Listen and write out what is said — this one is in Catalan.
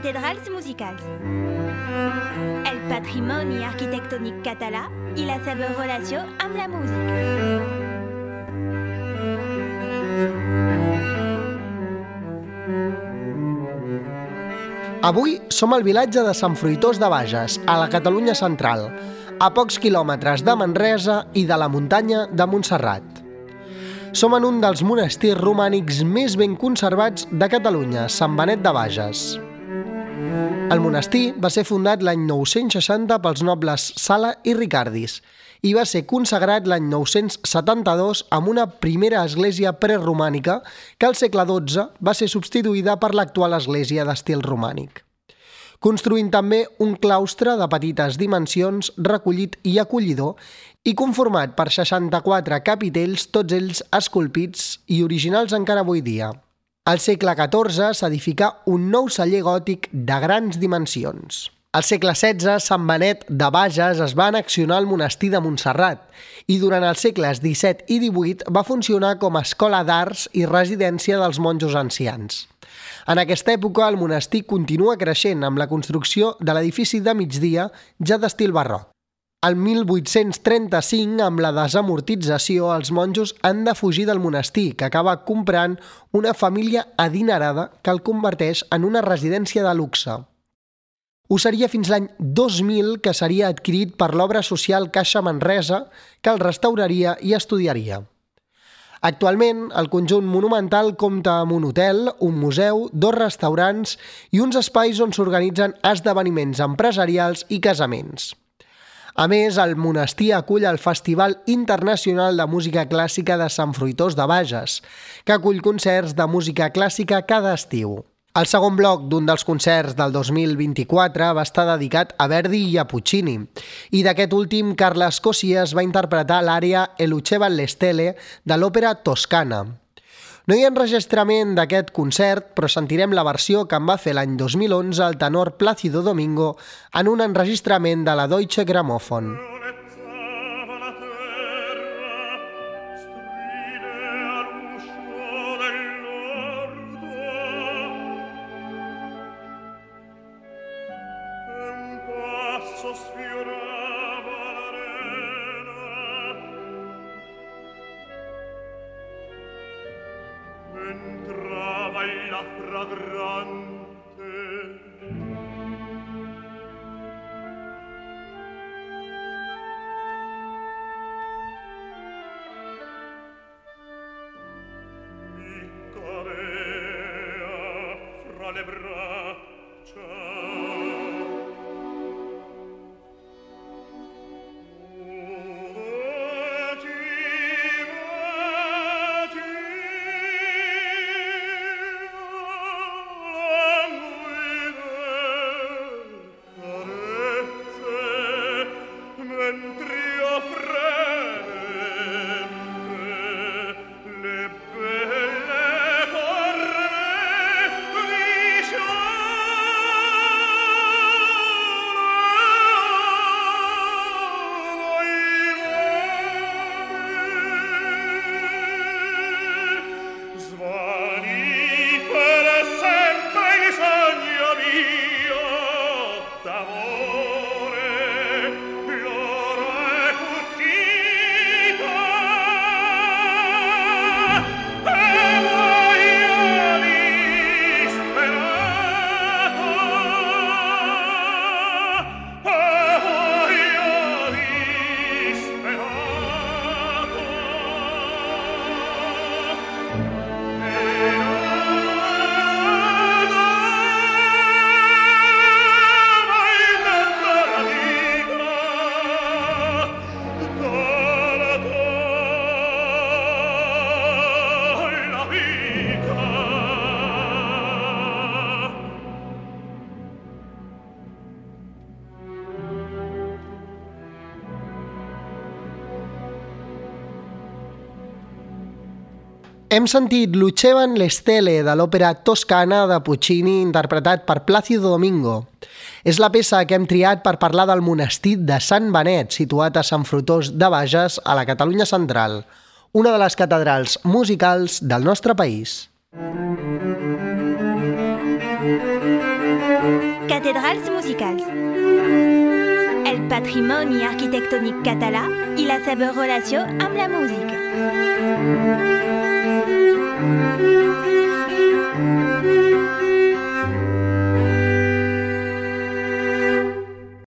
cathedrals musicals. El patrimoni arquitectònic català i la seva relació amb la música. Avui som al vilatge de Sant Fruitós de Bages, a la Catalunya central, a pocs quilòmetres de Manresa i de la muntanya de Montserrat. Som en un dels monestirs romànics més ben conservats de Catalunya, Sant Benet de Bages. El monestir va ser fundat l'any 960 pels nobles Sala i Ricardis i va ser consagrat l'any 972 amb una primera església preromànica que al segle XII va ser substituïda per l'actual església d'estil romànic. Construint també un claustre de petites dimensions recollit i acollidor i conformat per 64 capitells, tots ells esculpits i originals encara avui dia. Al segle XIV s'edificà un nou celler gòtic de grans dimensions. Al segle XVI, Sant Benet de Bages es va annexionar al monestir de Montserrat i durant els segles XVII i XVIII va funcionar com a escola d'arts i residència dels monjos ancians. En aquesta època, el monestir continua creixent amb la construcció de l'edifici de migdia ja d'estil barroc. Al 1835, amb la desamortització, els monjos han de fugir del monestir, que acaba comprant una família adinerada que el converteix en una residència de luxe. Ho seria fins l'any 2000 que seria adquirit per l'obra social Caixa Manresa, que el restauraria i estudiaria. Actualment, el conjunt monumental compta amb un hotel, un museu, dos restaurants i uns espais on s'organitzen esdeveniments empresarials i casaments. A més, el monestir acull el Festival Internacional de Música Clàssica de Sant Fruitós de Bages, que acull concerts de música clàssica cada estiu. El segon bloc d'un dels concerts del 2024 va estar dedicat a Verdi i a Puccini, i d'aquest últim Carles Cosies va interpretar l'àrea Eluceva l'Estele de l'òpera Toscana. No hi ha enregistrament d'aquest concert, però sentirem la versió que en va fer l'any 2011 el tenor Plácido Domingo en un enregistrament de la Deutsche Grammophon. entrava la fragrante. Mi cavea fra le braccia. Hem sentit Lucevan l'Estele de l'òpera Toscana de Puccini interpretat per Plácido Domingo. És la peça que hem triat per parlar del monestir de Sant Benet, situat a Sant Frutós de Bages, a la Catalunya central, una de les catedrals musicals del nostre país. Música Cathedrals musicals. El patrimoni arquitectònic català i la seva relació amb la música.